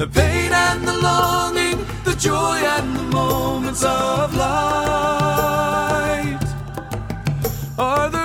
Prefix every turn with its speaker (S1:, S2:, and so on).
S1: The pain and the longing, the joy and the moments of light. Are the